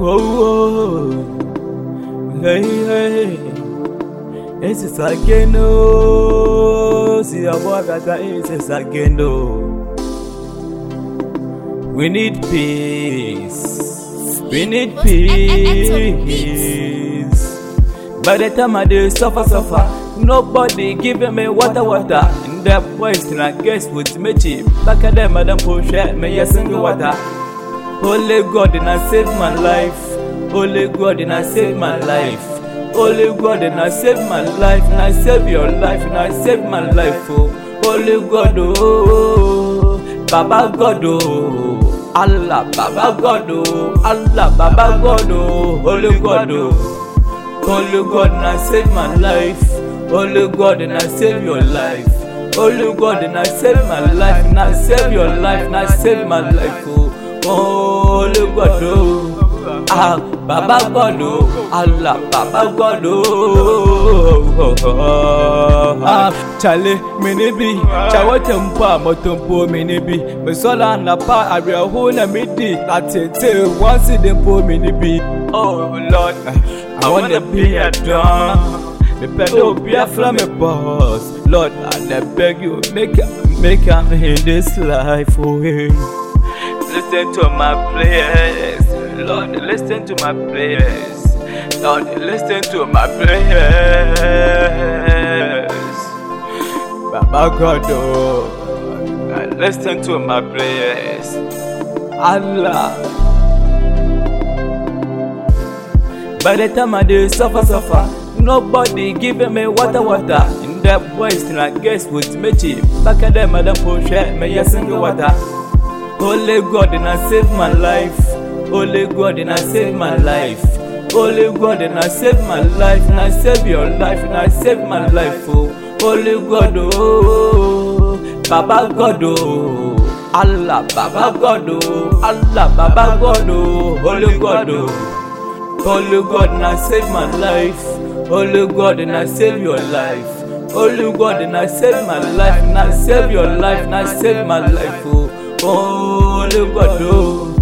oh, oh. Hey, hey. It's oh. A boy that is again, oh. We need peace. We need peace. By the time I do suffer, suffer, nobody giving me water, water. In that voice, and I guess with me cheap. Back at them, Madam Push, me a single water. Holy God, and I save my life. Holy God, and I save my life. Holy God, and I save my life, and I save your life, and I save my life. Oh, Holy God, oh, Baba God, oh. Allah, Baba God, oh, Allah, Baba God, oh, Holy God, oh, Holy God, and I save my life, Holy God, and I save your life, Holy God, and I save my life, and I save your life, and I save my life, oh, Holy God, oh, ah, Baba God, oh, Allah, Baba God, oh, ah, Charlie, mini bi, chawa tempa, motompo mini bi, me sola na pa, aria ho na midi, atete, one see them po mini bi. Oh Lord, I wanna be a drum. Me pedo be a flame boss. Lord, I beg you, make make am in this life, oh hey. Listen to my prayers, Lord, listen to my prayers. Lord, listen to my prayers. Baba God, oh, listen to my prayers. Allah. By the time I do suffer, suffer, nobody giving me water, water. In that voice, and I guess with me cheap. Back at them, Madam Push, it, me a single water. Holy God, and I save my life. Holy God, and I save my life. Holy God, and I save my life, and I save your life, and I save my life. Oh, Holy God, oh, Baba God, oh, Allah, Baba God, oh, Allah, Baba God, oh, Holy God, oh. Holy God, and I save my life. Holy God, and I save your life. Holy God, and I save my life, and I save your life, and I save my life. Oh, Holy God, oh.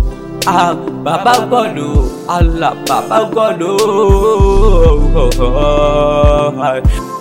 Ah, Baba God, oh. Allah, Baba God, oh. oh, oh, oh.